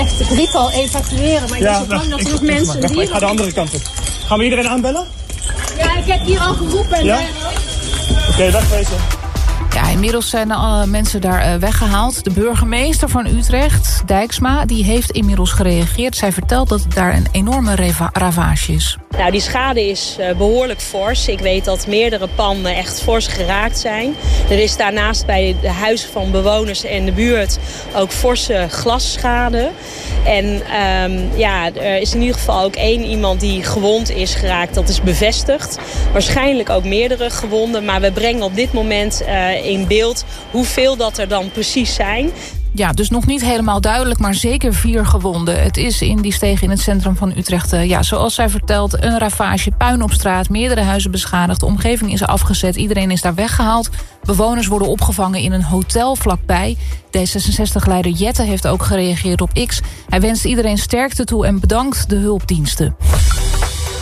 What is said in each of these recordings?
echt drietal evacueren. Maar ik Ja, ben zo bang nou, dat er ik- nog ik- mensen Ik ga de andere kant op. Gaan we iedereen aanbellen? Ja, ik heb hier al geroepen. en Ja? Oké, wegwezen. Ja, inmiddels zijn alle mensen daar eh, weggehaald. De burgemeester van Utrecht, Dijksma, die heeft inmiddels gereageerd. Zij vertelt dat het daar een enorme ravage is. Nou, die schade is eh, behoorlijk fors. Ik weet dat meerdere panden echt fors geraakt zijn. Er is daarnaast bij de huizen van bewoners en de buurt ook forse glasschade. En ehm, ja, er is in ieder geval ook één iemand die gewond is geraakt. Dat is bevestigd. Waarschijnlijk ook meerdere gewonden. Maar we brengen op dit moment eh, in beeld hoeveel dat er dan precies zijn. Ja, dus nog niet helemaal duidelijk, maar zeker vier gewonden. Het is in die steeg in het centrum van Utrecht, eh, ja, zoals zij vertelt... een ravage, puin op straat, meerdere huizen beschadigd... de omgeving is afgezet, iedereen is daar weggehaald. Bewoners worden opgevangen in een hotel vlakbij. D66-leider Jette heeft ook gereageerd op X. Hij wenst iedereen sterkte toe en bedankt de hulpdiensten.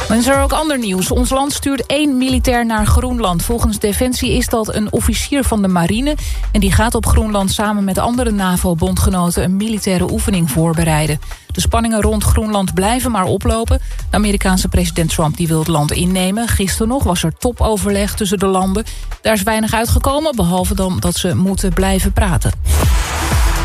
Dan is er ook ander nieuws. Ons land stuurt één militair naar Groenland. Volgens Defensie is dat een officier van de marine. En die gaat op Groenland samen met andere NAVO-bondgenoten... een militaire oefening voorbereiden. De spanningen rond Groenland blijven maar oplopen. De Amerikaanse president Trump die wil het land innemen. Gisteren nog was er topoverleg tussen de landen. Daar is weinig uitgekomen, behalve dan dat ze moeten blijven praten.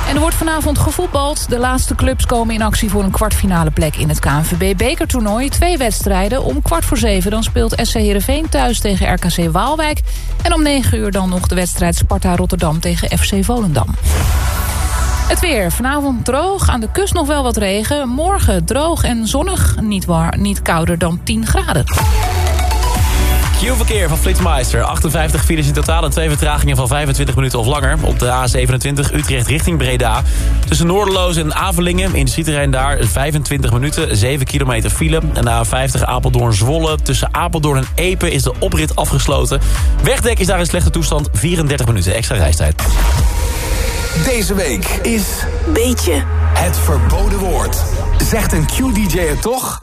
En er wordt vanavond gevoetbald. De laatste clubs komen in actie voor een kwartfinale plek in het KNVB-bekertoernooi. Twee wedstrijden. Om kwart voor zeven dan speelt SC Heerenveen thuis tegen RKC Waalwijk. En om negen uur dan nog de wedstrijd Sparta-Rotterdam tegen FC Volendam. Het weer. Vanavond droog. Aan de kust nog wel wat regen. Morgen droog en zonnig. Niet, niet kouder dan 10 graden. Q-verkeer van Flitsmeister. 58 files in totaal en twee vertragingen van 25 minuten of langer. Op de A27 Utrecht richting Breda. Tussen Noorderloos en Avelingen in de schietterrein daar 25 minuten, 7 kilometer file. En de A50 Apeldoorn-Zwolle. Tussen Apeldoorn en Epe is de oprit afgesloten. Wegdek is daar in slechte toestand, 34 minuten extra reistijd. Deze week is Beetje. het verboden woord. Zegt een Q-DJ het toch?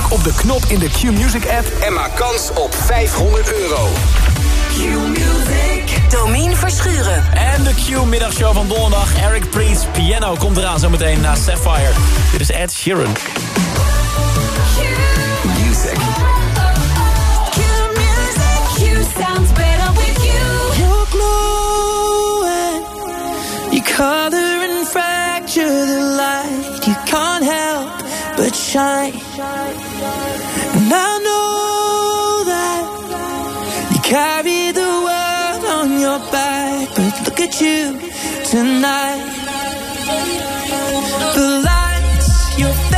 Druk op de knop in de Q-Music app en maak kans op 500 euro. Q-Music. Domien Verschuren. En de Q-middagshow van donderdag. Eric Priest Piano komt eraan zometeen na Sapphire. Dit is Ed Sheeran. Music. sounds better with you. You're glowing. You color and fracture the light. You can't help but shine. And I know that you carry the world on your back. But look at you tonight. The lights, your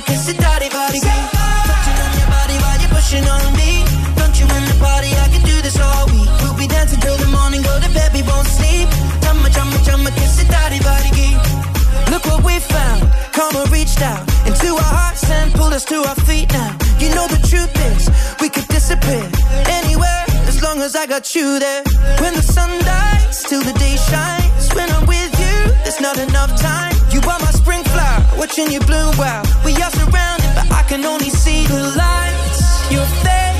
chumma, kiss it, daddy, body. Touching on your body while you're pushing on me. Don't you in the party? I could do this all week. We'll be dancing till the morning, go to bed, we won't sleep. Chumma, chumma, chumma, kiss it, daddy, body. Look what we found. Karma reached out into our hearts and pulled us to our feet now. You know the truth is, we could disappear anywhere as long as I got you there. When the sun dies, till the day shines. When I'm with you, there's not enough time. Watching you bloom wow. We are surrounded, but I can only see the lights. Your face,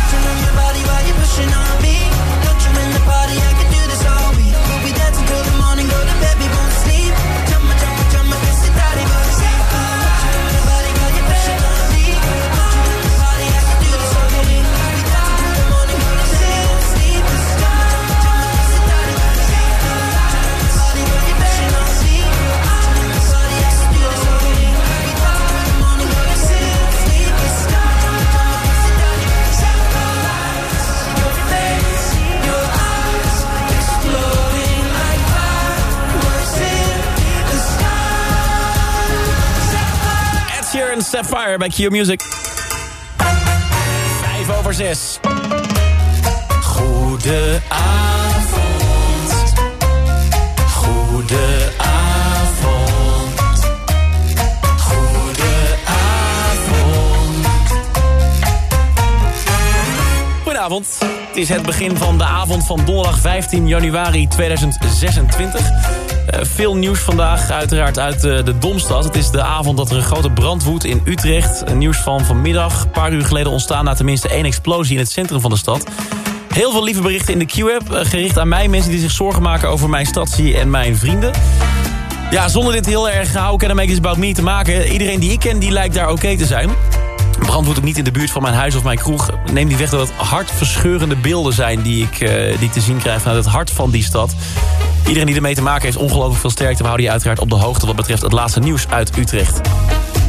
Sapphire bij Q Music. 5 over 6. Goedenavond. Goedenavond. Goedenavond. Goedenavond. Het is het begin van de avond van donderdag 15 januari 2026. Eh, veel nieuws vandaag, uiteraard uit eh, de Domstad. Het is de avond dat er een grote brand woedt in Utrecht. Nieuws van vanmiddag. Een paar uur geleden ontstaan na tenminste één explosie in het centrum van de stad. Heel veel lieve berichten in de Q-app. eh, gericht aan mij, mensen die zich zorgen maken over mijn stadsie en mijn vrienden. Ja, zonder dit heel erg How Can I Make This About Me te maken. Iedereen die ik ken, die lijkt daar oké te zijn. Brand woedt ook niet in de buurt van mijn huis of mijn kroeg. Neem niet weg dat het hartverscheurende beelden zijn... die ik, die ik te zien krijg vanuit het hart van die stad. Iedereen die ermee te maken heeft, ongelooflijk veel sterkte. We houden je uiteraard op de hoogte wat betreft het laatste nieuws uit Utrecht.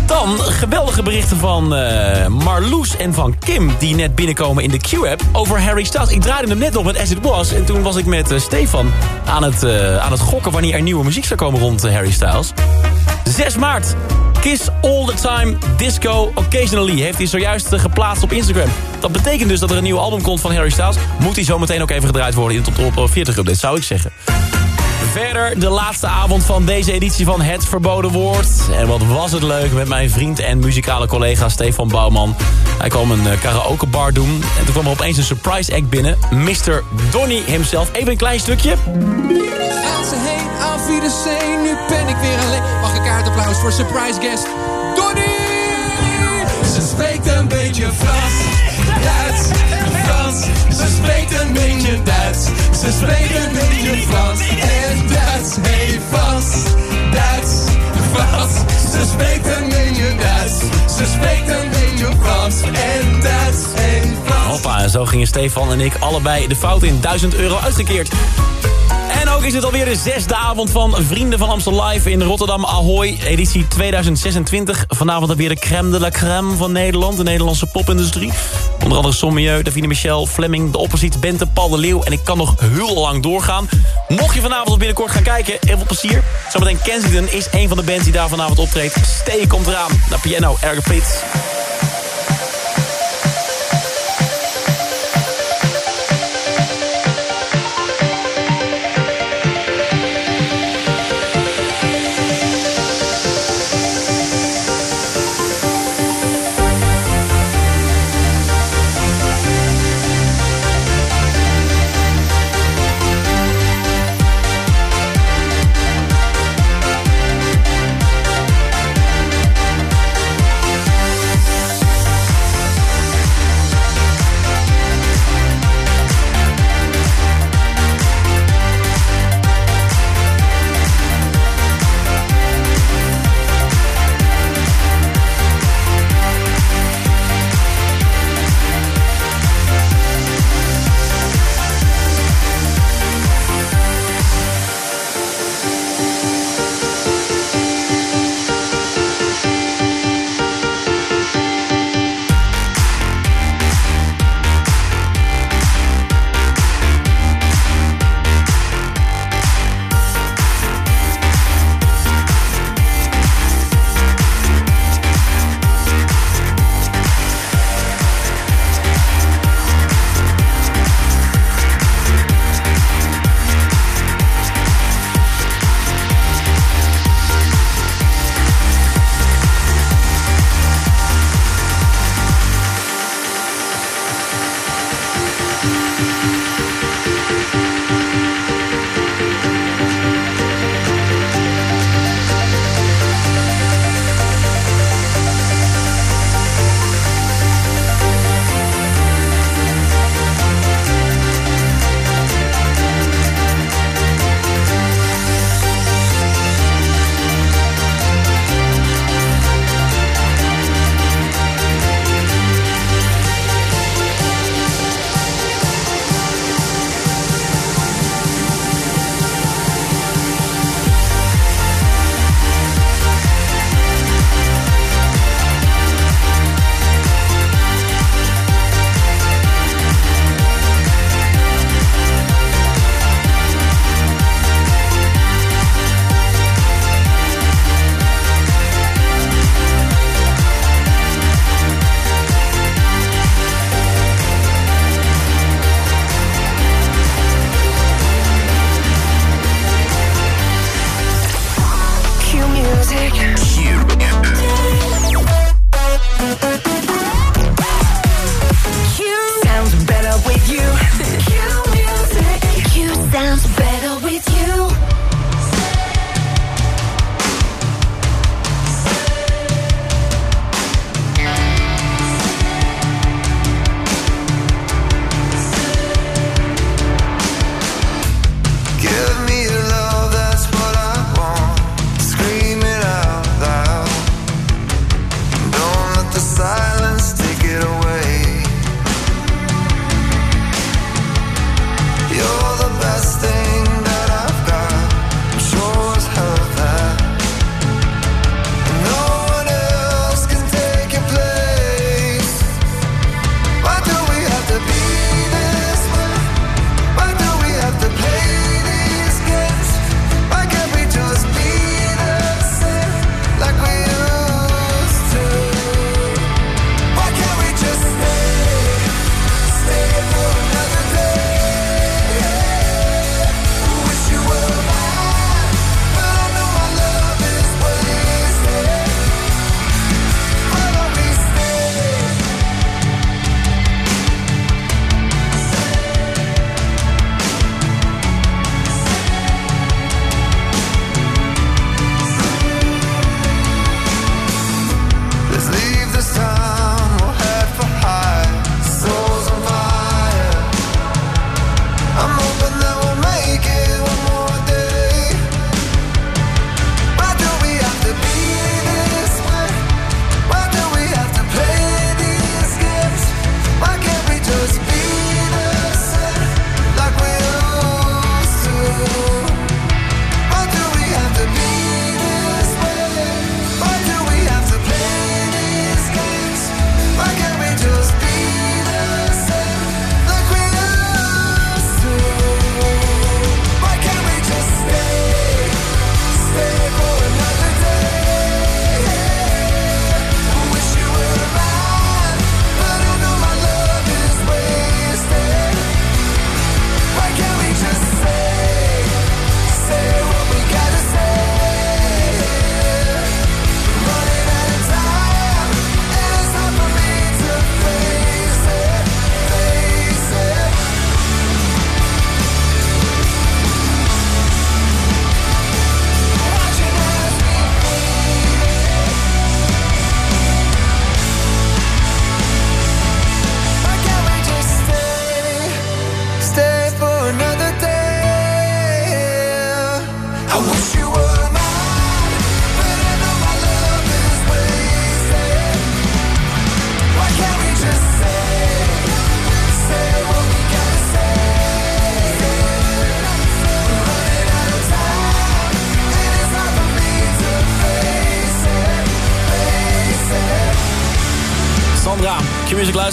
Dan geweldige berichten van eh, Marloes en van Kim... die net binnenkomen in de Q-app over Harry Styles. Ik draaide hem net nog met As It Was... en toen was ik met eh, Stefan aan het, eh, aan het gokken... wanneer er nieuwe muziek zou komen rond Harry Styles. 6 maart. Kiss All The Time Disco Occasionally heeft hij zojuist geplaatst op Instagram. Dat betekent dus dat er een nieuw album komt van Harry Styles. Moet hij zo meteen ook even gedraaid worden in de top 40 update, zou ik zeggen. Verder de laatste avond van deze editie van Het Verboden Woord. En wat was het leuk met mijn vriend en muzikale collega Stefan Bouwman. Hij kwam een eh, karaokebar doen. En toen kwam er opeens een surprise act binnen. Mr. Donny himself. Even een klein stukje. Gaan ze heen, auf Wiedersehen, nu ben ik weer alleen. Mag ik kaartapplaus voor surprise guest Donny! Ze spreekt een beetje Frans, ze spreekt een beetje Frans en Duits. Hey Frans, Duits, Frans. Ze spreekt een beetje Duits, ze spreekt een beetje Frans en Duits. Hey Frans. Hoppa, en zo gingen Stefan en ik allebei de fout in. 1000 euro uitgekeerd. En ook is het alweer de zesde avond van Vrienden van Amstel Live in Rotterdam Ahoy, editie 2026. Vanavond dan weer de crème de la crème van Nederland, de Nederlandse popindustrie. Onder andere Sommieu, Davine Michel, Fleming, De Opposite, Bente, Paul de Leeuw. En ik kan nog heel lang doorgaan. Mocht je vanavond of binnenkort gaan kijken, heel veel plezier. Zometeen Kensington is een van de bands die daar vanavond optreedt. Stay komt eraan. Naar piano, Erger Pits.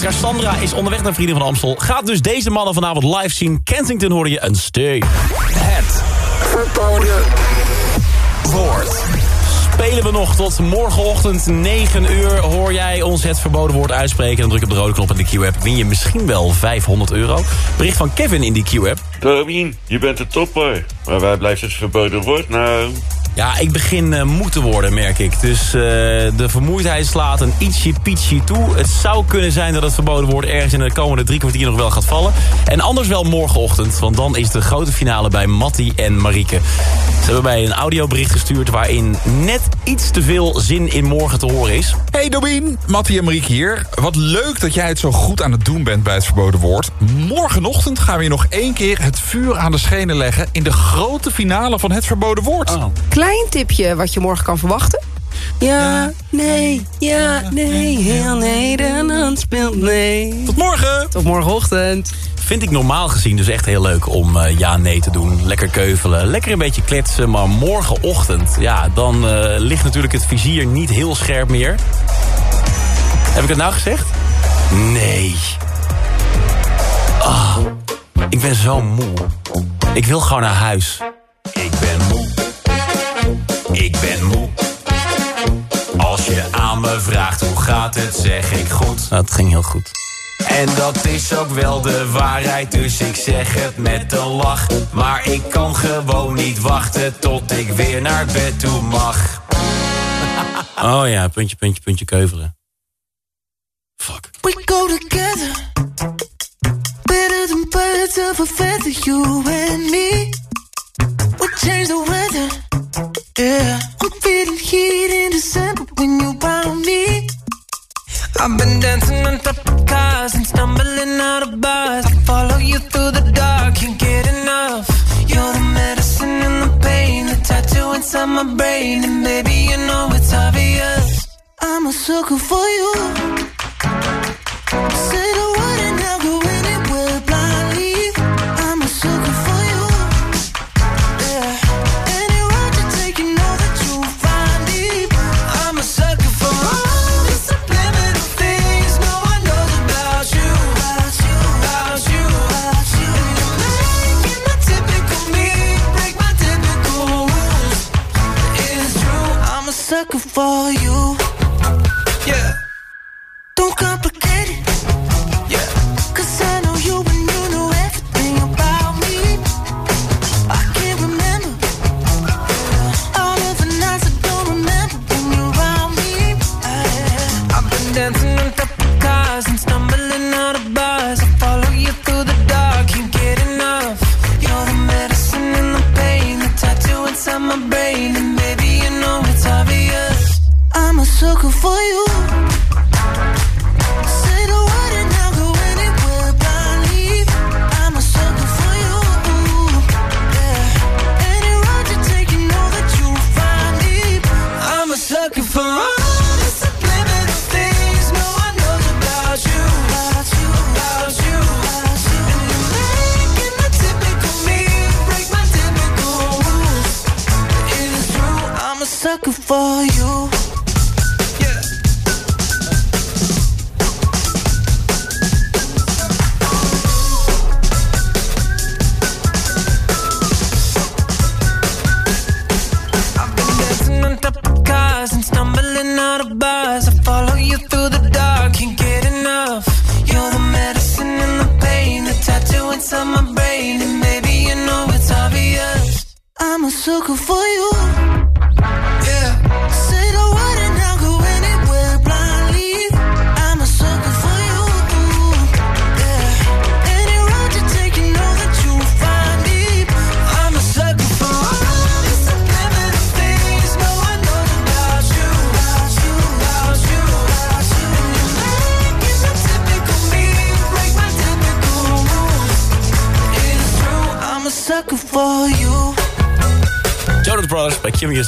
Luisteraar Sandra is onderweg naar Vrienden van Amstel. Gaat dus deze mannen vanavond live zien. Kensington hoorde je een stay. Het verboden woord. Spelen we nog tot morgenochtend 9 uur. Hoor jij ons het verboden woord uitspreken... dan druk op de rode knop in de Q-app. Win je misschien wel 500 euro. Bericht van Kevin in die Q-app. Domien, je bent de topper. Maar waar blijft het verboden woord nou? Ja, ik begin eh, moe te worden, merk ik. Dus eh, de vermoeidheid slaat een ietsje pietje toe. Het zou kunnen zijn dat het verboden woord ergens in de komende drie kwartier nog wel gaat vallen. En anders wel morgenochtend, want dan is de grote finale bij Matti en Marieke. Ze hebben mij een audiobericht gestuurd waarin net iets te veel zin in morgen te horen is. Hey Dobien, Mattie en Marieke hier. Wat leuk dat jij het zo goed aan het doen bent bij het verboden woord. Morgenochtend gaan we je nog één keer het vuur aan de schenen leggen... in de grote finale van het verboden woord. Klein tipje wat je morgen kan verwachten. Ja, nee, ja, nee, heel Nederland speelt mee. Tot morgen! Tot morgenochtend. Vind ik normaal gezien dus echt heel leuk om eh, ja-nee te doen. Lekker keuvelen, lekker een beetje kletsen. Maar morgenochtend, ja, dan eh, ligt natuurlijk het vizier niet heel scherp meer. Heb ik het nou gezegd? Nee. Ah, ik ben zo moe. Ik wil gewoon naar huis. Ik ben moe. Als je aan me vraagt hoe gaat het, zeg ik goed. Nou, het ging heel goed. En dat is ook wel de waarheid, dus ik zeg het met een lach. Maar ik kan gewoon niet wachten tot ik weer naar bed toe mag. Oh ja, puntje, puntje, puntje keuvelen. Fuck. We go together Better than birds of a feather You and me We change the weather Yeah I'm feeling heat in December When you're around me I've been dancing on top cars and stumbling out of bars. I follow you through the dark, can't get enough. You're the medicine and the pain, the tattoo inside my brain, and baby you know it's obvious. I'm a sucker for you Say the for you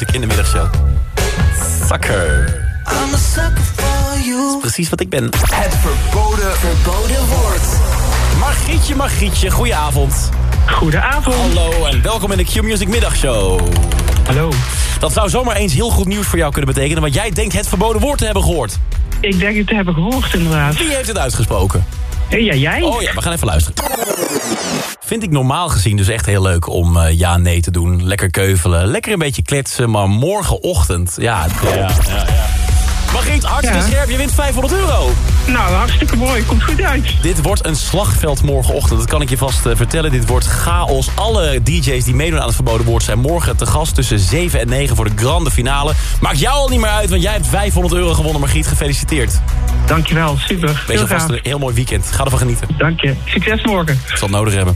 Music in de middagshow. Sucker. I'm a sucker for you Precies wat ik ben. Het verboden Verboden woord. Margrietje, Margrietje, goedenavond. Goedenavond. Hallo en welkom in de Q Music middagshow. Hallo. Dat zou zomaar eens heel goed nieuws voor jou kunnen betekenen... want jij denkt het verboden woord te hebben gehoord. Ik denk het te hebben gehoord, inderdaad. Wie heeft het uitgesproken? Ja, jij? Oh ja, we gaan even luisteren. Vind ik normaal gezien dus echt heel leuk om eh, ja nee te doen. Lekker keuvelen, lekker een beetje kletsen. Maar morgenochtend, ja... ja, ja, ja. Margriet, hartstikke Ja. scherp. Je wint 500 euro. Nou, hartstikke mooi. Komt goed uit. Dit wordt een slagveld morgenochtend. Dat kan ik je vast eh, vertellen. Dit wordt chaos. Alle DJ's die meedoen aan het verboden woord... zijn morgen te gast tussen 7 en 9 voor de grande finale. Maakt jou al niet meer uit, want jij hebt 500 euro gewonnen. Margriet, gefeliciteerd. Dankjewel, super. Wees Heel alvast een heel mooi weekend. Ga ervan genieten. Dank je. Succes morgen. Ik zal het nodig hebben.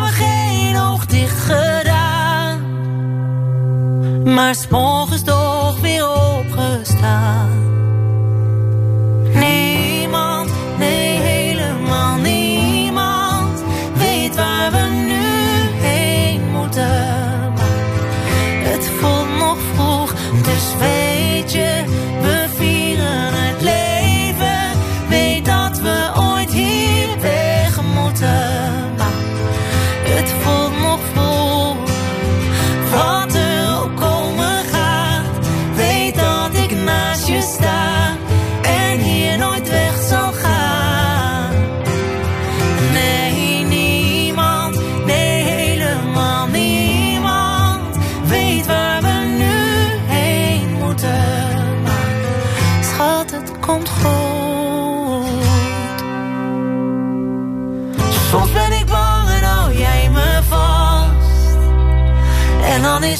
gedaan. Maar s'morgens toch weer opgestaan. Niemand, nee helemaal niemand. Weet waar we nu heen moeten. Het voelt nog vroeg, dus weet je,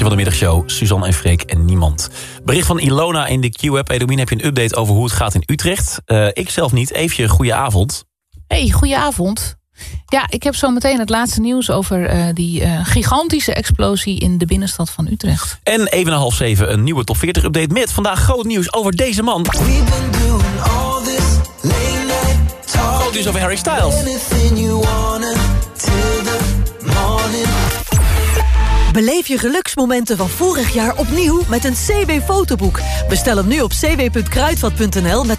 Van de middagshow. Suzanne en Freek en niemand. Bericht van Ilona in de Q-app. Edomien, heb je een update over hoe het gaat in Utrecht? Eh, ik zelf niet. Even goede avond. Hey, goedenavond. Ja, ik heb zo meteen het laatste nieuws over eh, die eh, gigantische explosie in de binnenstad van Utrecht. En even na half zeven een nieuwe top 40 update met vandaag groot nieuws over deze man. Groot nieuws over Harry Styles. Beleef je geluksmomenten van vorig jaar opnieuw met een CW-fotoboek. Bestel hem nu op cw.kruidvat.nl met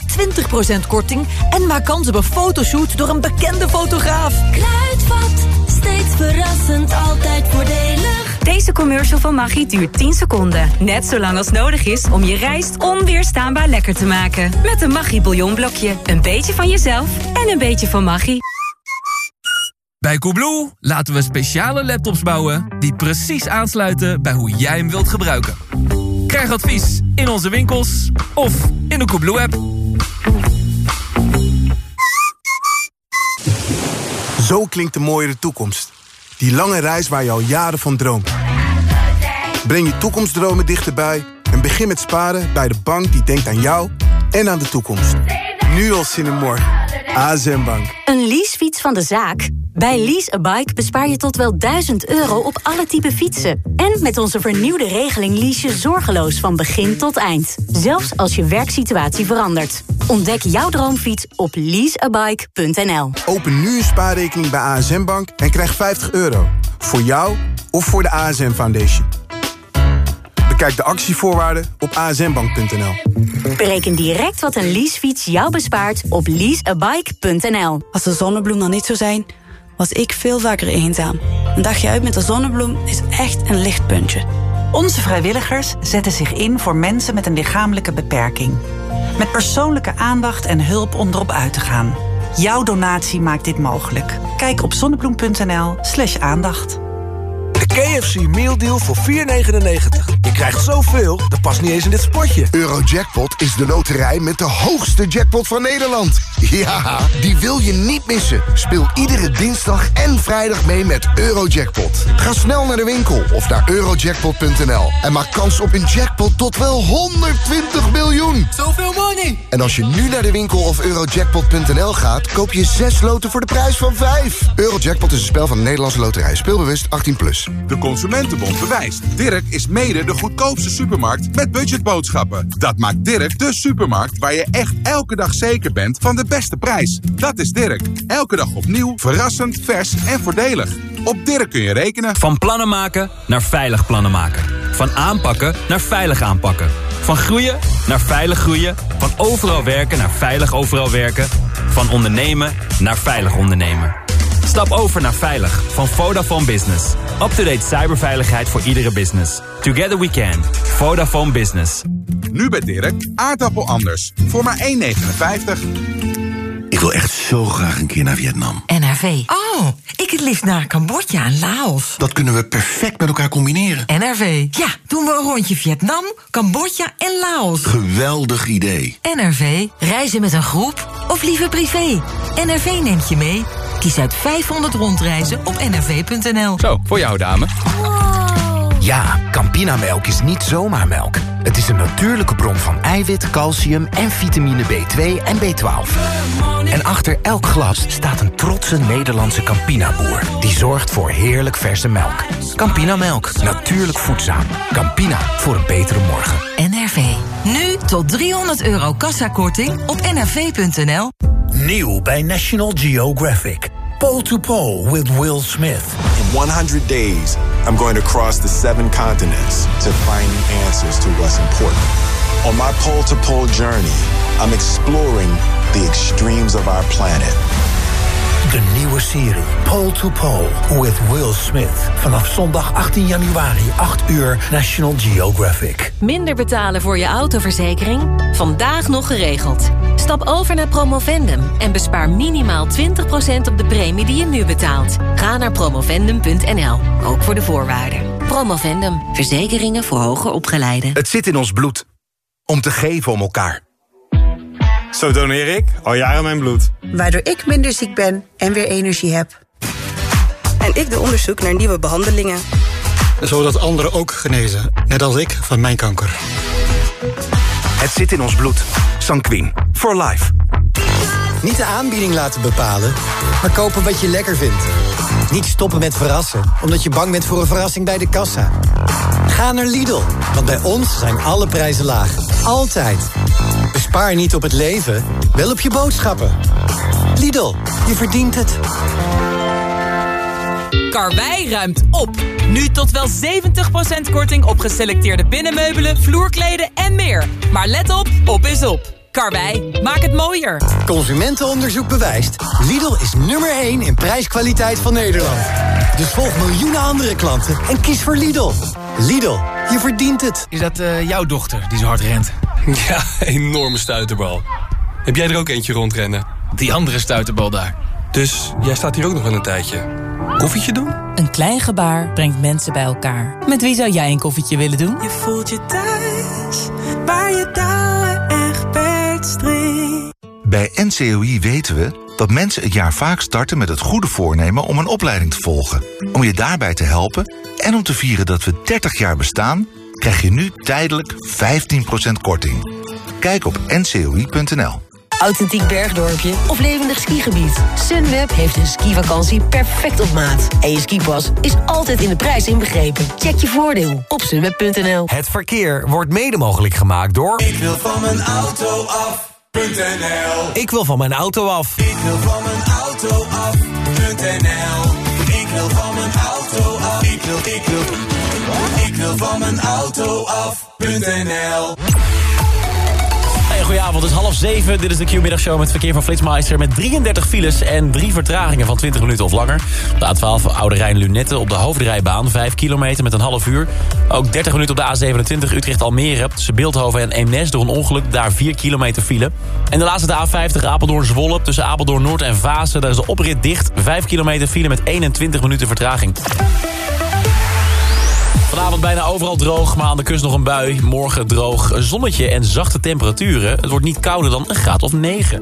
20% korting... en maak kans op een fotoshoot door een bekende fotograaf. Kruidvat, steeds verrassend, altijd voordelig. Deze commercial van Maggi duurt 10 seconden. Net zo lang als nodig is om je rijst onweerstaanbaar lekker te maken. Met een Maggi bouillonblokje. Een beetje van jezelf en een beetje van Maggi. Bij Coolblue laten we speciale laptops bouwen die precies aansluiten bij hoe jij hem wilt gebruiken. Krijg advies in onze winkels of in de Coolblue app. Zo klinkt de mooiere toekomst. Die lange reis waar je al jaren van droomt. Breng je toekomstdromen dichterbij en begin met sparen bij de bank die denkt aan jou en aan de toekomst. Nu al zin in morgen. ASM Bank. Een leasefiets van de zaak? Bij Lease a Bike bespaar je tot wel 1000 euro op alle type fietsen. En met onze vernieuwde regeling lease je zorgeloos van begin tot eind. Zelfs als je werksituatie verandert. Ontdek jouw droomfiets op leaseabike.nl. Open nu een spaarrekening bij ASM Bank en krijg 50 euro. Voor jou of voor de ASM Foundation. Bekijk de actievoorwaarden op asmbank.nl. Bereken direct wat een leasefiets jou bespaart op leaseabike.nl. Als de zonnebloem er niet zou zijn, was ik veel vaker eenzaam. Een dagje uit met de zonnebloem is echt een lichtpuntje. Onze vrijwilligers zetten zich in voor mensen met een lichamelijke beperking. Met persoonlijke aandacht en hulp om erop uit te gaan. Jouw donatie maakt dit mogelijk. Kijk op zonnebloem.nl slash aandacht. De KFC Meal Deal voor 4,99. Je krijgt zoveel, dat past niet eens in dit spotje. Eurojackpot is de loterij met de hoogste jackpot van Nederland. Ja, die wil je niet missen. Speel iedere dinsdag en vrijdag mee met Eurojackpot. Ga snel naar de winkel of naar eurojackpot.nl en maak kans op een jackpot tot wel 120 miljoen. Zoveel money! En als je nu naar de winkel of eurojackpot.nl gaat, koop je 6 loten voor de prijs van 5. Eurojackpot is een spel van de Nederlandse loterij. Speelbewust 18+. Plus. De Consumentenbond bewijst. Dirk is mede de goedkoopste supermarkt met budgetboodschappen. Dat maakt Dirk de supermarkt waar je echt elke dag zeker bent van de beste prijs. Dat is Dirk. Elke dag opnieuw, verrassend, vers en voordelig. Op Dirk kun je rekenen. Van plannen maken naar veilig plannen maken. Van aanpakken naar veilig aanpakken. Van groeien naar veilig groeien. Van overal werken naar veilig overal werken. Van ondernemen naar veilig ondernemen. Stap over naar Veilig van Vodafone Business. Up-to-date cyberveiligheid voor iedere business. Together we can. Vodafone Business. Nu bij Dirk, aardappel anders. Voor maar 1,59. Ik wil echt zo graag een keer naar Vietnam. NRV. Oh, ik het liefst naar Cambodja en Laos. Dat kunnen we perfect met elkaar combineren. NRV. Ja, doen we een rondje Vietnam, Cambodja en Laos. Geweldig idee. NRV. Reizen met een groep of liever privé. NRV neemt je mee. Kies uit 500 rondreizen op nrv.nl. Zo, voor jou dame. Ja, Campinamelk is niet zomaar melk. Het is een natuurlijke bron van eiwit, calcium en vitamine B2 en B12. En achter elk glas staat een trotse Nederlandse Campina-boer... die zorgt voor heerlijk verse melk. Campinamelk, natuurlijk voedzaam. Campina, voor een betere morgen. NRV. Nu tot 300 euro kassakorting op nrv.nl. Nieuw bij National Geographic. Pole to Pole with Will Smith. In 100 days, I'm going to cross the seven continents to find the answers to what's important. On my pole to pole journey, I'm exploring the extremes of our planet. De nieuwe serie Pole to Pole with Will Smith. Vanaf zondag 18 januari, 8 uur, National Geographic. Minder betalen voor je autoverzekering? Vandaag nog geregeld. Stap over naar Promovendum en bespaar minimaal 20% op de premie die je nu betaalt. Ga naar promovendum.nl, ook voor de voorwaarden. Promovendum, verzekeringen voor hoger opgeleiden. Het zit in ons bloed. Om te geven om elkaar. Zo doneer ik al jaren mijn bloed. Waardoor ik minder ziek ben en weer energie heb. En ik doe onderzoek naar nieuwe behandelingen. Zodat anderen ook genezen, net als ik van mijn kanker. Het zit in ons bloed. Sanquin. For life. Niet de aanbieding laten bepalen, maar kopen wat je lekker vindt. Niet stoppen met verrassen, omdat je bang bent voor een verrassing bij de kassa. Ga naar Lidl, want bij ons zijn alle prijzen laag. Altijd. Bespaar niet op het leven, wel op je boodschappen. Lidl, je verdient het. Karwei ruimt op. Nu tot wel 70% korting op geselecteerde binnenmeubelen, vloerkleden en meer. Maar let op, op is op. Karwei, maak het mooier. Consumentenonderzoek bewijst. Lidl is nummer 1 in prijskwaliteit van Nederland. Dus volg miljoenen andere klanten en kies voor Lidl. Lidl, je verdient het. Is dat uh, jouw dochter die zo hard rent? Ja, enorme stuiterbal. Heb jij er ook eentje rondrennen? Die andere stuiterbal daar. Dus jij staat hier ook nog wel een tijdje. Koffietje doen? Een klein gebaar brengt mensen bij elkaar. Met wie zou jij een koffietje willen doen? Je voelt je thuis, waar je echt Bij NCOI weten we dat mensen het jaar vaak starten met het goede voornemen om een opleiding te volgen. Om je daarbij te helpen en om te vieren dat we 30 jaar bestaan, krijg je nu tijdelijk 15% korting. Kijk op ncoi.nl. Authentiek bergdorpje of levendig skigebied. Sunweb heeft een skivakantie perfect op maat. En je skipas is altijd in de prijs inbegrepen. Check je voordeel op sunweb.nl. Het verkeer wordt mede mogelijk gemaakt door... Ik wil van mijn auto af.nl Ik wil van mijn auto af. Ik wil van mijn auto af.nl Ik wil van mijn auto af. Ik wil, ik wil, ik wil van mijn auto af.nl Goedenavond, het is half zeven. Dit is de Q-middagshow met verkeer van Flitsmeister... met 33 files en drie vertragingen van 20 minuten of langer. De A12 Oude Rijn-Lunette op de hoofdrijbaan. 5 kilometer met een half uur. Ook 30 minuten op de A27 Utrecht-Almere... tussen Beeldhoven en Eemnes door een ongeluk. Daar 4 kilometer file. En de laatste de A50 Apeldoorn-Zwolle... tussen Apeldoorn-Noord en Vaassen. Daar is de oprit dicht. 5 kilometer file met 21 minuten vertraging. Vanavond bijna overal droog, maar aan de kust nog een bui. Morgen droog, zonnetje en zachte temperaturen. Het wordt niet kouder dan een graad of 9.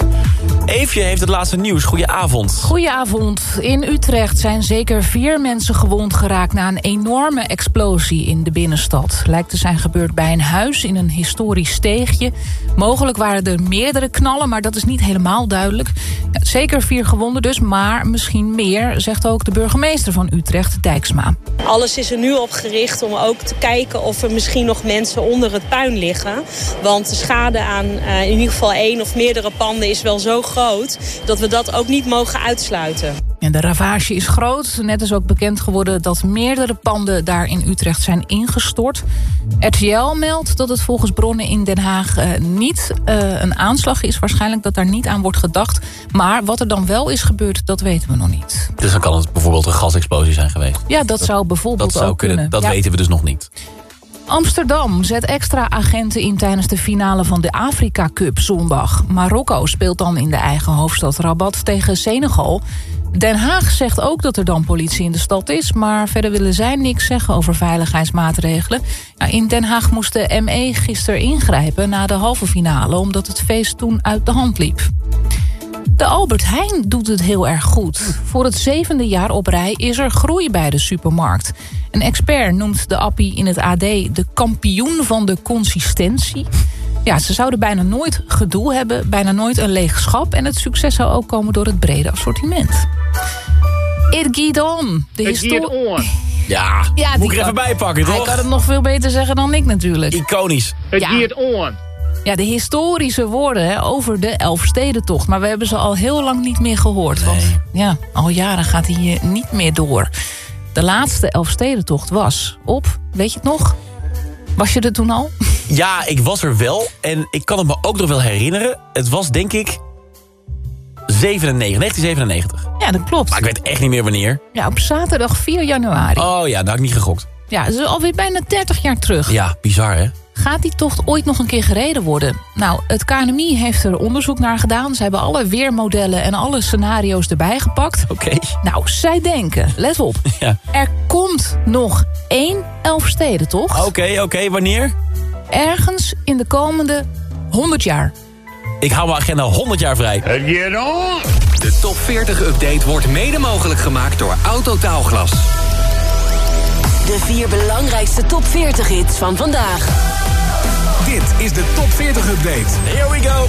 Eefje heeft het laatste nieuws. Goedenavond. Goedenavond. In Utrecht zijn zeker vier mensen gewond geraakt... na een enorme explosie in de binnenstad. Lijkt te zijn gebeurd bij een huis in een historisch steegje. Mogelijk waren er meerdere knallen, maar dat is niet helemaal duidelijk. Zeker vier gewonden dus, maar misschien meer... zegt ook de burgemeester van Utrecht, Dijksma. Alles is er nu op gericht om ook te kijken of er misschien nog mensen onder het puin liggen. Want de schade aan uh, in ieder geval één of meerdere panden is wel zo groot... dat we dat ook niet mogen uitsluiten. En de ravage is groot. Net is ook bekend geworden dat meerdere panden daar in Utrecht zijn ingestort. RTL meldt dat het volgens bronnen in Den Haag uh, niet uh, een aanslag is. Waarschijnlijk dat daar niet aan wordt gedacht. Maar wat er dan wel is gebeurd, dat weten we nog niet. Dus dan kan het bijvoorbeeld een gasexplosie zijn geweest? Ja, dat, dat zou bijvoorbeeld dat zou ook kunnen. kunnen. Dat ja. weten we dus nog niet. Amsterdam zet extra agenten in tijdens de finale van de Afrika Cup zondag. Marokko speelt dan in de eigen hoofdstad Rabat tegen Senegal. Den Haag zegt ook dat er dan politie in de stad is... maar verder willen zij niks zeggen over veiligheidsmaatregelen. In Den Haag moest de ME gisteren ingrijpen na de halve finale... omdat het feest toen uit de hand liep. De Albert Heijn doet het heel erg goed. Voor het zevende jaar op rij is er groei bij de supermarkt. Een expert noemt de appie in het AD de kampioen van de consistentie. Ja, ze zouden bijna nooit gedoe hebben, bijna nooit een leeg schap... en het succes zou ook komen door het brede assortiment. It geht on. De It on. Ja, Ja, moet die ik er even kan- bij pakken, toch? Hij kan het nog veel beter zeggen dan ik natuurlijk. Iconisch. Het geht on. Ja, de historische woorden hè, over de Elfstedentocht. Maar we hebben ze al heel lang niet meer gehoord. Want ja, al jaren gaat hij hier niet meer door. De laatste Elfstedentocht was op, weet je het nog? Was je er toen al? Ja, ik was er wel. En ik kan het me ook nog wel herinneren. Het was denk ik 97, 1997. Ja, dat klopt. Maar ik weet echt niet meer wanneer. Ja, op zaterdag 4 januari. Oh ja, daar had ik niet gegokt. Ja, dat is alweer bijna 30 jaar terug. Ja, bizar hè? Gaat die tocht ooit nog een keer gereden worden? Nou, het KNMI heeft er onderzoek naar gedaan. Ze hebben alle weermodellen en alle scenario's erbij gepakt. Oké. Nou, zij denken, let op. Ja. Er komt nog één Elfstedentocht. Oké, oké, wanneer? Ergens in de komende 100 jaar. Ik hou mijn agenda 100 jaar vrij. De top 40 update wordt mede mogelijk gemaakt door Autotaalglas. De vier belangrijkste top 40 hits van vandaag. Dit is de top 40 update. Here we go.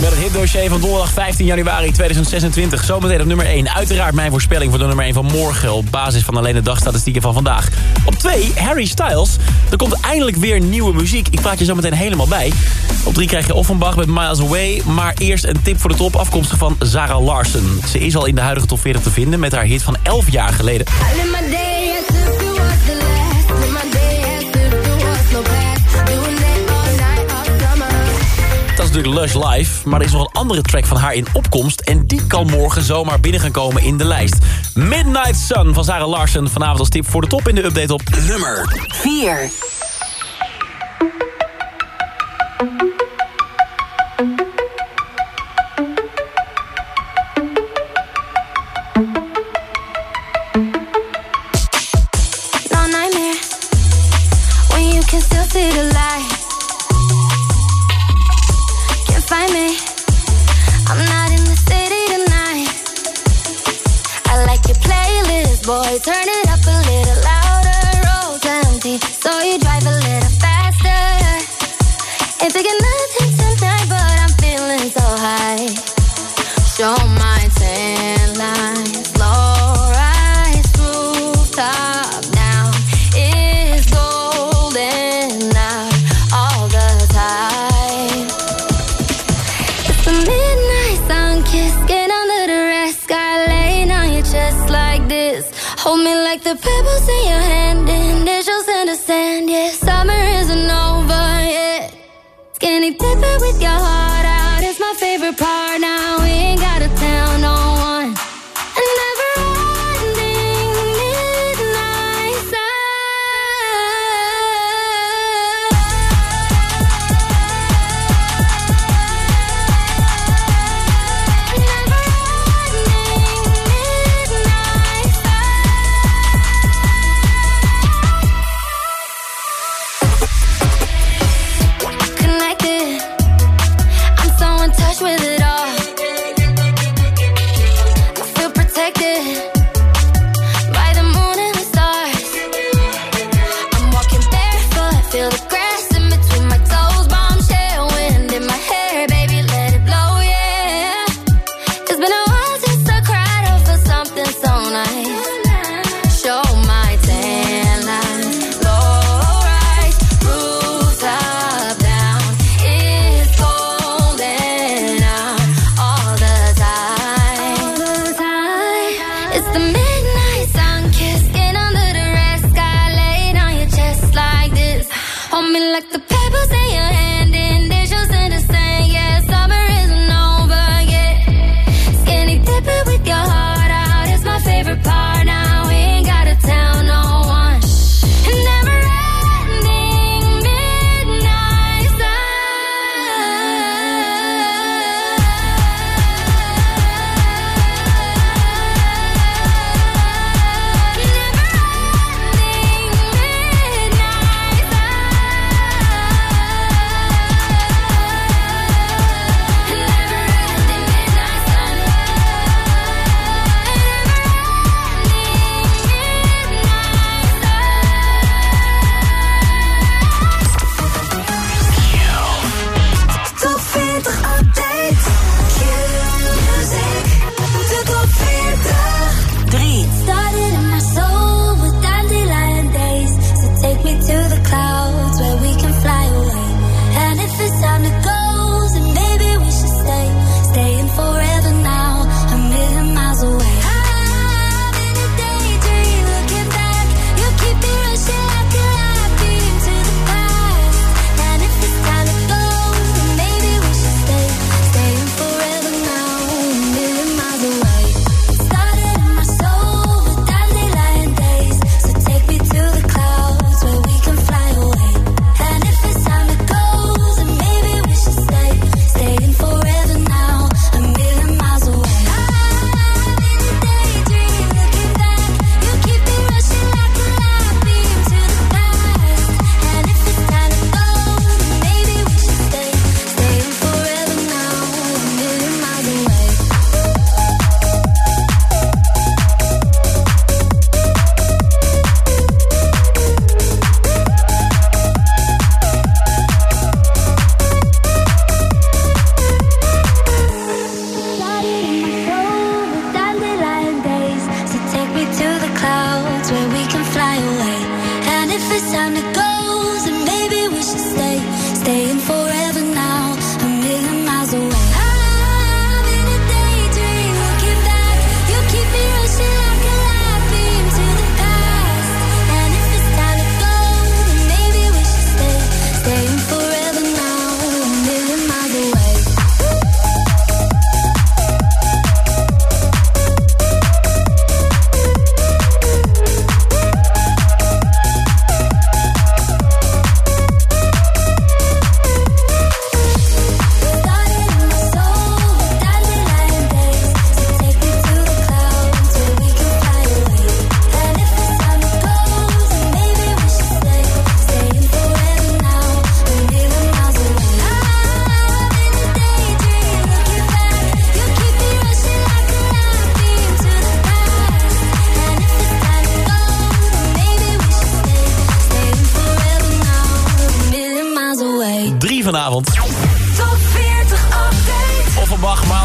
Met het hitdossier van donderdag 15 januari 2026. Zometeen op nummer 1. Uiteraard mijn voorspelling voor de nummer 1 van morgen... op basis van alleen de dagstatistieken van vandaag. Op 2, Harry Styles. Er komt eindelijk weer nieuwe muziek. Ik praat je zo meteen helemaal bij. Op 3 krijg je Offenbach met Miles Away. Maar eerst een tip voor de top afkomstig van Zara Larsen. Ze is al in de huidige top 40 te vinden met haar hit van 11 jaar geleden. Natuurlijk Lush Live, maar er is nog een andere track van haar in opkomst... en die kan morgen zomaar binnen gaan komen in de lijst. Midnight Sun van Sarah Larsen, vanavond als tip voor de top in de update op nummer 4.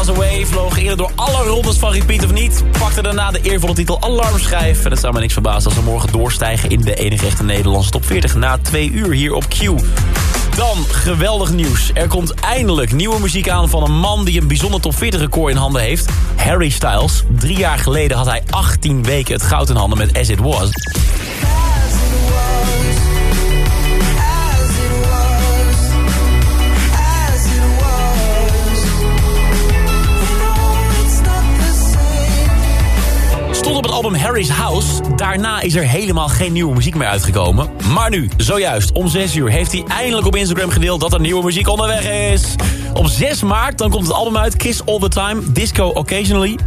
Miles Away, vloog eerder door alle rondes van Repeat of Niet. Pakte daarna de eervolle titel Alarmschijf. En het zou me niks verbazen als ze morgen doorstijgen in de enige echte Nederlandse top 40. Na twee uur hier op Q. Dan geweldig nieuws. Er komt eindelijk nieuwe muziek aan van een man die een bijzonder top 40 record in handen heeft. Harry Styles. Drie jaar geleden had hij 18 weken het goud in handen met As It Was. Stond op het album Harry's House. Daarna is er helemaal geen nieuwe muziek meer uitgekomen. Maar nu, zojuist, om 6 uur heeft hij eindelijk op Instagram gedeeld dat er nieuwe muziek onderweg is. Op 6 maart dan komt het album uit Kiss All The Time, Disco Occasionally.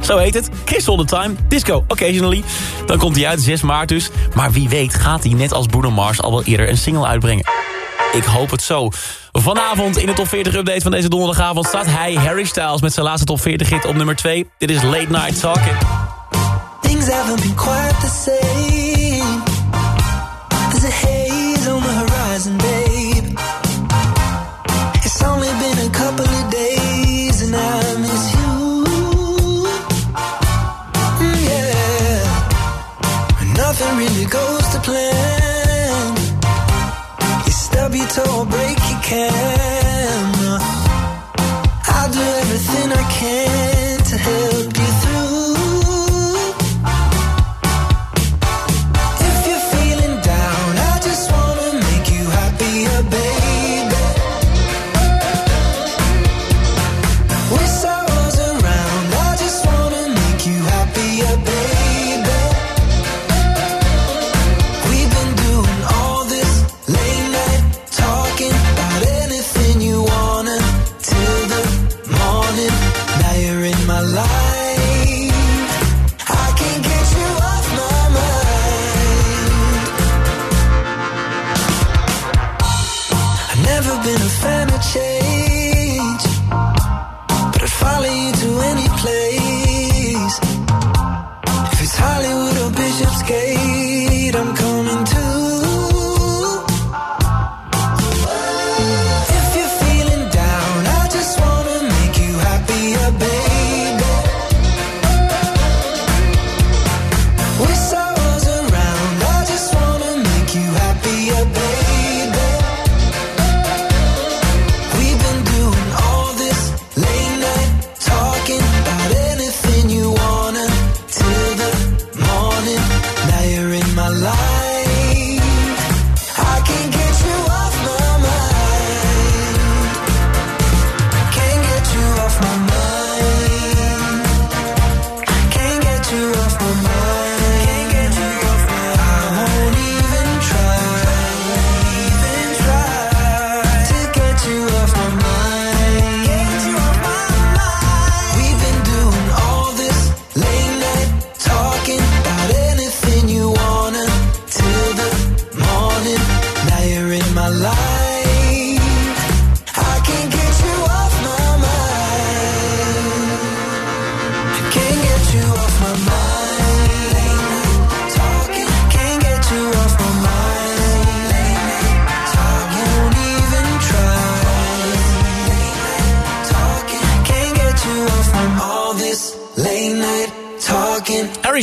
Zo heet het. Kiss All The Time, Disco Occasionally. Dan komt hij uit, 6 maart dus. Maar wie weet gaat hij net als Bruno Mars al wel eerder een single uitbrengen. Ik hoop het zo. Vanavond in de top 40 update van deze donderdagavond staat hij, Harry Styles, met zijn laatste top 40 hit op nummer 2. Dit is Late Night Talking. Things haven't been quite the same. There's a haze on the horizon, babe. It's only been a couple of days and I miss you. Mm, yeah. Nothing really goes to plan. You stub your toe care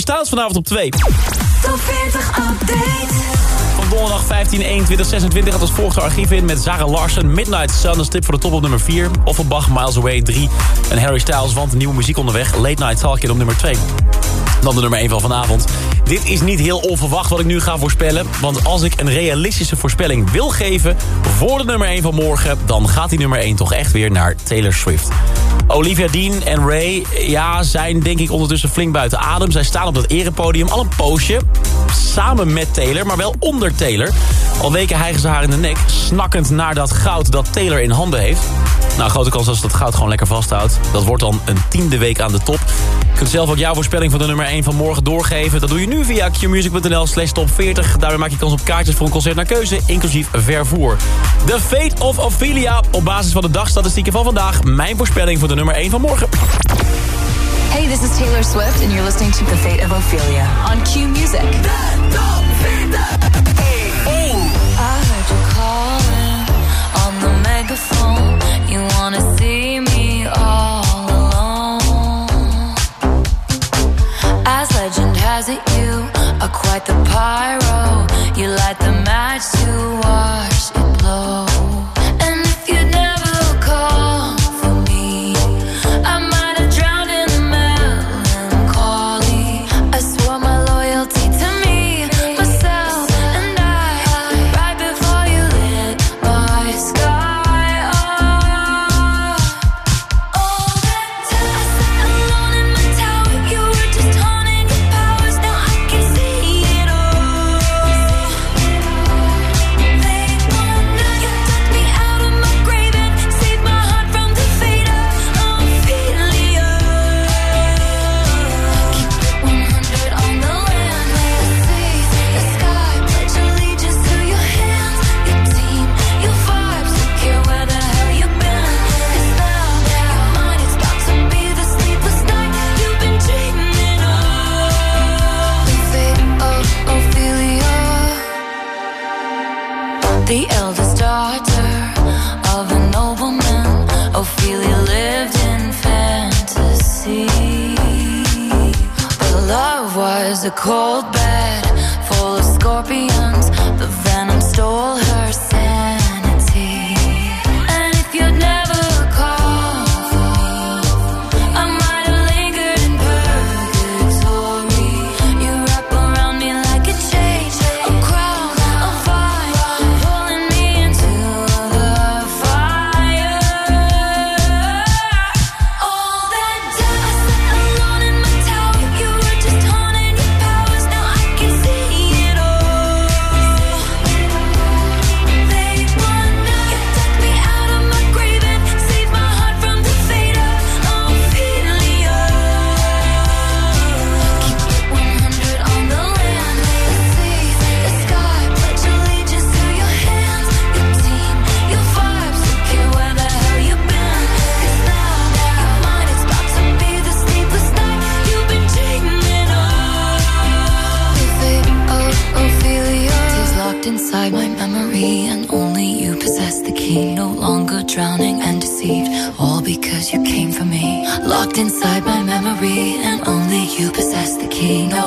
Styles vanavond op 2. Top 40 update. op donderdag 15, 21, 26 gaat als volgt de archief in met Zara Larsen. Midnight Sun, een stip voor de top op nummer 4. Offenbach, Miles Away 3. En Harry Styles, want nieuwe muziek onderweg. Late Night Talking op nummer 2. Dan de nummer 1 van vanavond. Dit is niet heel onverwacht wat ik nu ga voorspellen. Want als ik een realistische voorspelling wil geven... voor de nummer 1 van morgen... dan gaat die nummer 1 toch echt weer naar Taylor Swift. Olivia Dean en Ray ja, zijn denk ik ondertussen flink buiten adem. Zij staan op dat erepodium al een poosje. Samen met Taylor, maar wel onder Taylor. Al weken hijgen ze haar in de nek. Snakkend naar dat goud dat Taylor in handen heeft. Nou, grote kans als dat goud gewoon lekker vasthoudt. Dat wordt dan een tiende week aan de top. Je kunt zelf ook jouw voorspelling van de nummer 1 van morgen doorgeven. Dat doe je nu via qmusic.nl slash top 40. Daarmee maak je kans op kaartjes voor een concert naar keuze, inclusief vervoer. The Fate of Ophelia. Op basis van de dagstatistieken van vandaag. Mijn voorspelling voor de nummer 1 van morgen. Hey, this is Taylor Swift and you're listening to The Fate of Ophelia on Q Music. De top has it, you are quite the pyro. You light the match to watch it blow.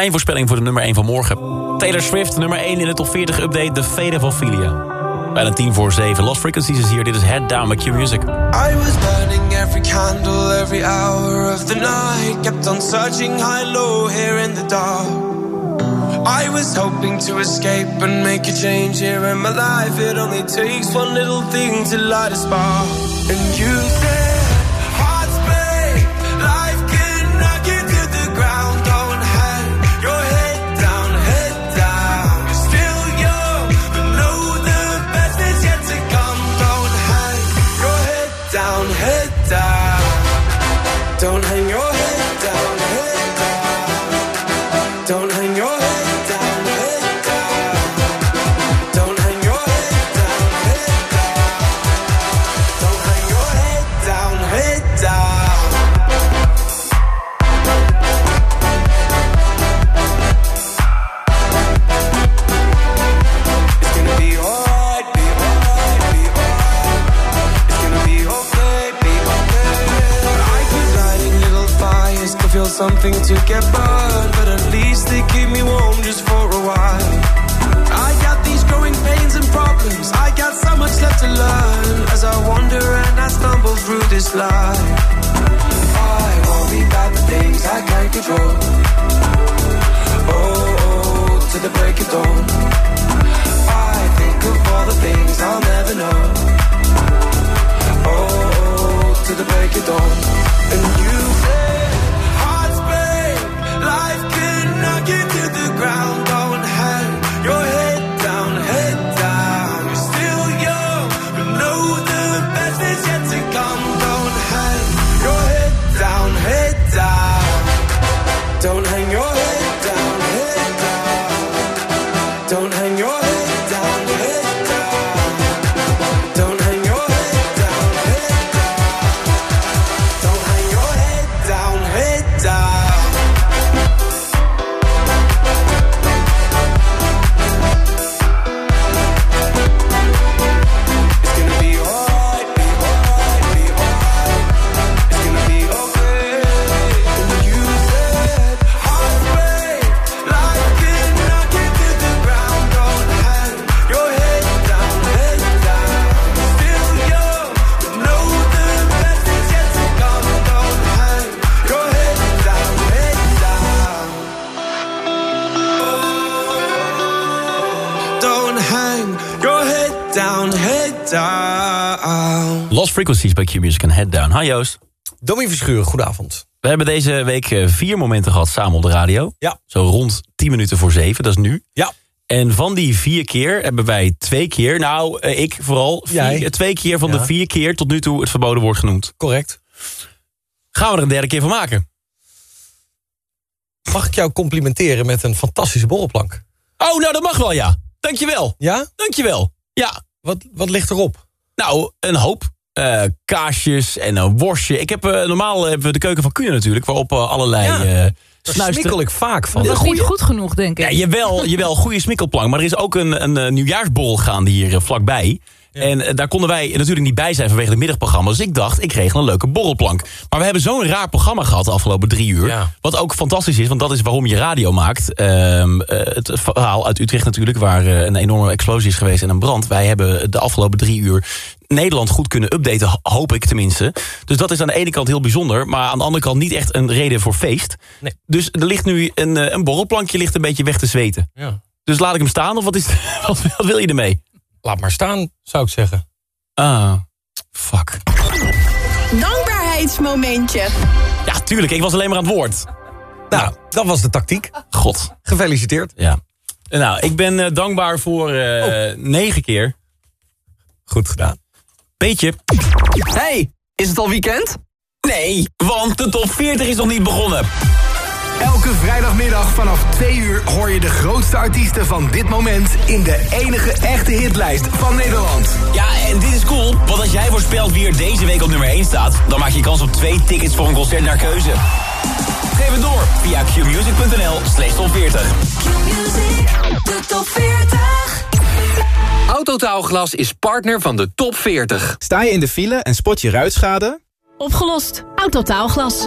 Mijn voorspelling voor de nummer 1 van morgen. Taylor Swift, nummer 1 in de top 40 update. The Fate of Ophelia. Bijna 10 voor 7. Lost Frequencies is hier. Dit is Head Down met Q Music. I was burning every candle, every hour of the night. Kept on searching high, low, here in the dark. I was hoping to escape and make a change here in my life. It only takes one little thing to light a spark. And you said, Frequencies bij Q-Music en Head Down. Hi Joost. Domie Verschuren, goedenavond. We hebben deze week eh, vier momenten gehad samen op de radio. Ja. Zo rond 10 minuten voor zeven, dat is nu. Ja. En van die vier keer hebben wij twee keer, nou eh, ik vooral, vier, eh, twee keer van Ja. de vier keer tot nu toe het verboden woord genoemd. Correct. Gaan we er een derde keer van maken? Mag ik jou complimenteren met een fantastische borrelplank? Oh, nou dat mag wel ja. Dankjewel. Ja? Dankjewel. Ja. Wat, wat ligt erop? Nou, een hoop. Eh, kaasjes en een worstje. Ik heb, eh, normaal hebben we de keuken van Kuhn natuurlijk... waarop eh, allerlei Ja, Daar smikkel ik vaak van. Dat is niet goed genoeg, denk ik. Ja, jawel, jawel, goede smikkelplank. Maar er is ook een, een, nieuwjaarsborrel gaande hier eh, En eh, daar konden wij natuurlijk niet bij zijn vanwege het middagprogramma. Dus ik dacht, ik regel een leuke borrelplank. Maar we hebben zo'n raar programma gehad de afgelopen drie uur. Ja. Wat ook fantastisch is, want dat is waarom je radio maakt. Ehm, eh, het verhaal uit Utrecht natuurlijk, waar eh, een enorme explosie is geweest en een brand. Wij hebben de afgelopen drie uur Nederland goed kunnen updaten, ho- hoop ik tenminste. Dus dat is aan de ene kant heel bijzonder, maar aan de andere kant niet echt een reden voor feest. Nee. Dus er ligt nu een, een borrelplankje ligt een beetje weg te zweten. Ja. Dus laat ik hem staan of wat, is, wat, wat wil je ermee? Laat maar staan, zou ik zeggen. Ah, fuck. Dankbaarheidsmomentje. Ja, tuurlijk, ik was alleen maar aan het woord. Nou, dat was de tactiek. God. Gefeliciteerd. Ja. Nou, ik ben eh, dankbaar voor eh, negen keer. Goed gedaan. Beetje. Hey, is het al weekend? Nee, want de top 40 is nog niet begonnen. Elke vrijdagmiddag vanaf 2 uur hoor je de grootste artiesten van dit moment in de enige echte hitlijst van Nederland. Ja, en dit is cool, want als jij voorspelt wie er deze week op nummer 1 staat... dan maak je kans op twee tickets voor een concert naar keuze. Geef het door via qmusic.nl slash top 40. De top 40. Autotaalglas is partner van de top 40. Sta je in de file en spot je ruitschade? Opgelost. Autotaalglas.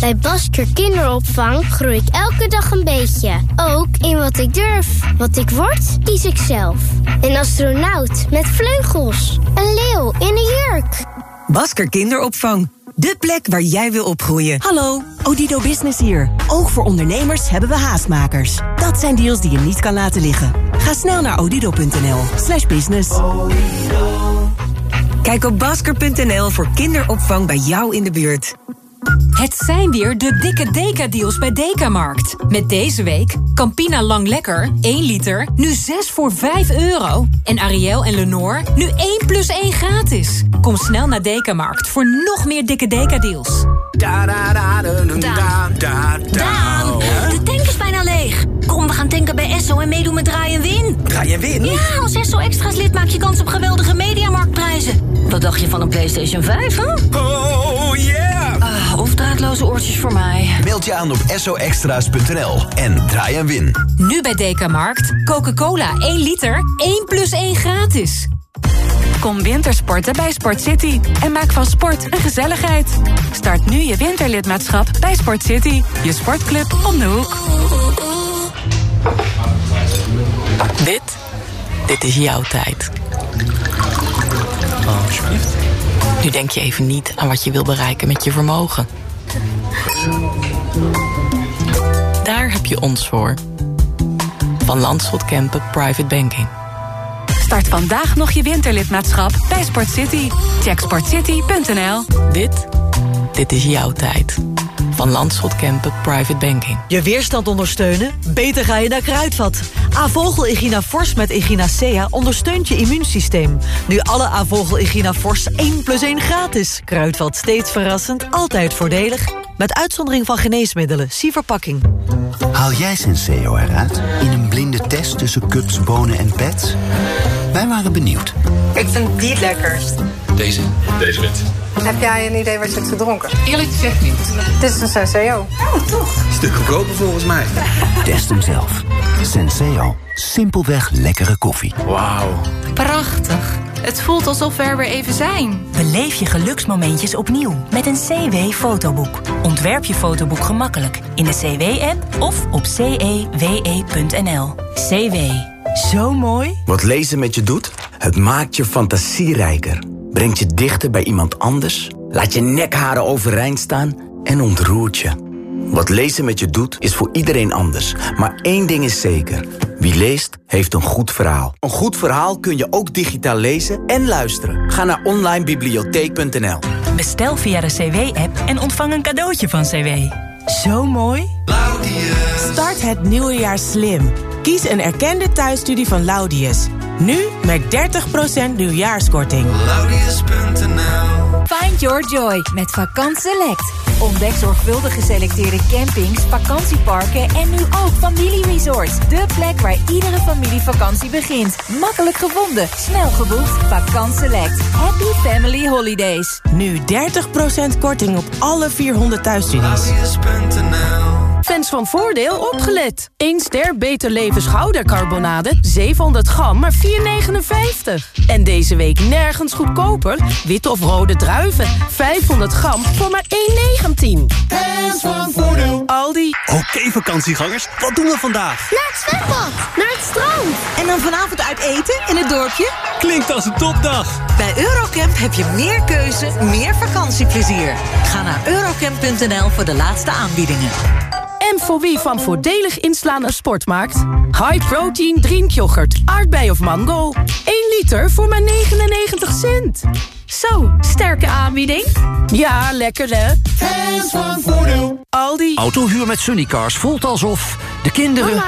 Bij Basker Kinderopvang groei ik elke dag een beetje. Ook in wat ik durf. Wat ik word, kies ik zelf. Een astronaut met vleugels. Een leeuw in een jurk. Basker Kinderopvang. De plek waar jij wil opgroeien. Hallo, Odido Business hier. Ook voor ondernemers hebben we haastmakers. Dat zijn deals die je niet kan laten liggen. Ga snel naar odido.nl slash business. Kijk op basker.nl voor kinderopvang bij jou in de buurt. Het zijn weer de dikke Deka-deals bij Dekamarkt. Met deze week Campina Lang Lekker, 1 liter, nu 6 voor 5 euro. En Ariel en Lenore, nu 1 plus 1 gratis. Kom snel naar Dekamarkt voor nog meer dikke Deka-deals. Daan, de tank is bijna leeg. Kom, we gaan tanken bij Esso en meedoen met Draai en Win. Draai en Win? Ja, als Esso Extra's lid maak je kans op geweldige mediamarktprijzen. Wat dacht je van een PlayStation 5, hè? Oh draadloze oortjes voor mij. Meld je aan op soextra's.nl en draai en win. Nu bij Dekamarkt. Coca-Cola 1 liter, 1 plus 1 gratis. Kom wintersporten bij Sport City en maak van sport een gezelligheid. Start nu je winterlidmaatschap bij Sport City, je sportclub om de hoek. Dit, dit is jouw tijd. Oh, alsjeblieft. Nu denk je even niet aan wat je wil bereiken met je vermogen. Daar heb je ons voor. Van Landschot Kempen Private Banking. Start vandaag nog je winterlidmaatschap bij Sport City. Check sportcity.nl. Dit, dit is jouw tijd. Van Landschot Kempen Private Banking. Je weerstand ondersteunen? Beter ga je naar Kruidvat. Avogel Igina Fors met Echinacea ondersteunt je immuunsysteem. Nu alle Avogel Igina Fors 1 plus 1 gratis. Kruidvat steeds verrassend, altijd voordelig. Met uitzondering van geneesmiddelen. Zie verpakking. Haal jij Senseo eruit in een blinde test tussen cups, bonen en pets? Wij waren benieuwd. Ik vind die het lekkerst. Deze? Deze wit. Heb jij een idee wat je hebt gedronken? Eerlijk gezegd niet. Dit is een Senseo. Oh, toch? Stuk goedkoper volgens mij. Test hem zelf. Senseo. Simpelweg lekkere koffie. Wauw. Prachtig. Het voelt alsof we er weer even zijn. Beleef je geluksmomentjes opnieuw met een CW-fotoboek. Ontwerp je fotoboek gemakkelijk in de CW-app of op cewe.nl. CW. Zo mooi. Wat lezen met je doet? Het maakt je fantasierijker. Brengt je dichter bij iemand anders. Laat je nekharen overeind staan en ontroert je. Wat lezen met je doet, is voor iedereen anders. Maar één ding is zeker. Wie leest, heeft een goed verhaal. Een goed verhaal kun je ook digitaal lezen en luisteren. Ga naar onlinebibliotheek.nl Bestel via de CW-app en ontvang een cadeautje van CW. Zo mooi. Start het nieuwe jaar slim. Kies een erkende thuisstudie van Laudius. Nu met 30% nieuwjaarskorting. Find your joy met Vakant Select. Ontdek zorgvuldig geselecteerde campings, vakantieparken en nu ook familieresorts. De plek waar iedere familievakantie begint. Makkelijk gevonden, snel geboekt. Vakant Select. Happy Family Holidays. Nu 30% korting op alle 400 thuisstudies. Fans van Voordeel opgelet. 1 ster Beter Leven schoudercarbonade, 700 gram, maar 4,59. En deze week nergens goedkoper. Witte of rode druiven, 500 gram voor maar 1,19. Fans van Voordeel. Aldi. Oké vakantiegangers, wat doen we vandaag? Naar het zwembad, naar het strand. En dan vanavond uit eten in het dorpje? Klinkt als een topdag. Bij Eurocamp heb je meer keuze, meer vakantieplezier. Ga naar eurocamp.nl voor de laatste aanbiedingen. En voor wie van voordelig inslaan een sport maakt? High protein drinkyoghurt, aardbei of mango. 1 liter voor maar 99 cent. Zo, sterke aanbieding. Ja, lekker hè? Fans van Voordeel. Aldi. Autohuur met Sunnycars voelt alsof de kinderen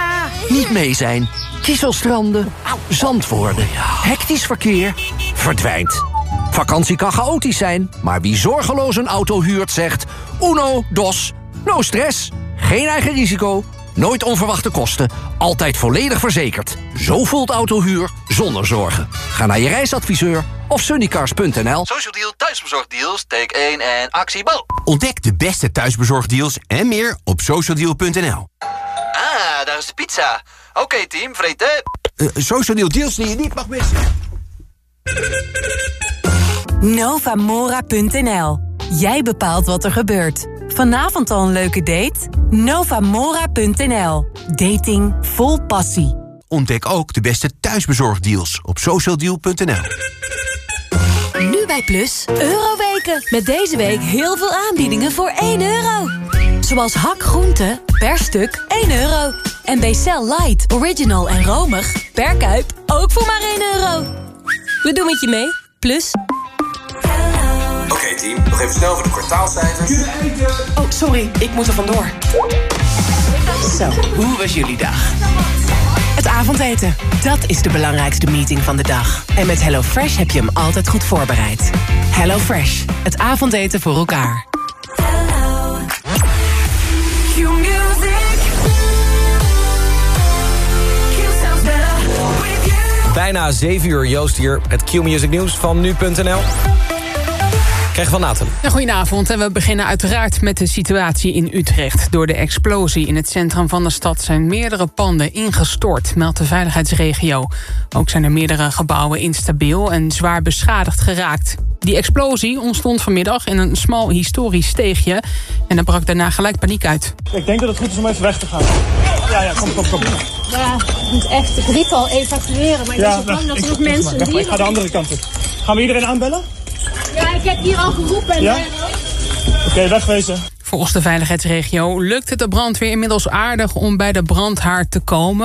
niet mee zijn. Kieselstranden, zand worden, hectisch verkeer, verdwijnt. Vakantie kan chaotisch zijn, maar wie zorgeloos een auto huurt zegt... uno, dos, no stress, geen eigen risico, nooit onverwachte kosten... altijd volledig verzekerd. Zo voelt autohuur zonder zorgen. Ga naar je reisadviseur of sunnycars.nl. Social Deal thuisbezorgdeals, take 1 en actie, bo. Ontdek de beste thuisbezorgdeals en meer op socialdeal.nl. Ah, daar is de pizza. Oké team, vreten. Uh, social Deal deals die je niet mag missen. Novamora.nl. Jij bepaalt wat er gebeurt. Vanavond al een leuke date? Novamora.nl. Dating vol passie. Ontdek ook de beste thuisbezorgdeals op socialdeal.nl. Nu bij Plus, Euroweken. Met deze week heel veel aanbiedingen voor 1 euro. Zoals hak groente, per stuk 1 euro. En Bcel Light, Original en Romig, per kuip, ook voor maar 1 euro. We doen het je mee, Plus. Team, nog even snel voor de kwartaalcijfers. Oh, sorry, ik moet er vandoor. Zo, hoe was jullie dag? Het avondeten, dat is de belangrijkste meeting van de dag. En met HelloFresh heb je hem altijd goed voorbereid. HelloFresh, het avondeten voor elkaar. bijna 7 uur. Joost hier, het Q-Music Nieuws van nu.nl. Krijgen van Nathan. Ja, goedenavond en we beginnen uiteraard met de situatie in Utrecht. Door de explosie in het centrum van de stad zijn meerdere panden ingestort, meldt de veiligheidsregio. Ook zijn er meerdere gebouwen instabiel en zwaar beschadigd geraakt. Die explosie ontstond vanmiddag in een smal historisch steegje en er brak daarna gelijk paniek uit. Ik denk dat het goed is om even weg te gaan. Ja, ja, kom, kom, kom. Ja, ik moet echt het riep al evacueren, maar ik ben zo bang dat er nog mensen weg, hier... Ik ga de andere kant op. Gaan we iedereen aanbellen? Ja, ik heb hier al geroepen. en, Ja? Oké, wegwezen. Volgens de veiligheidsregio lukt het de brandweer inmiddels aardig om bij de brandhaard te komen.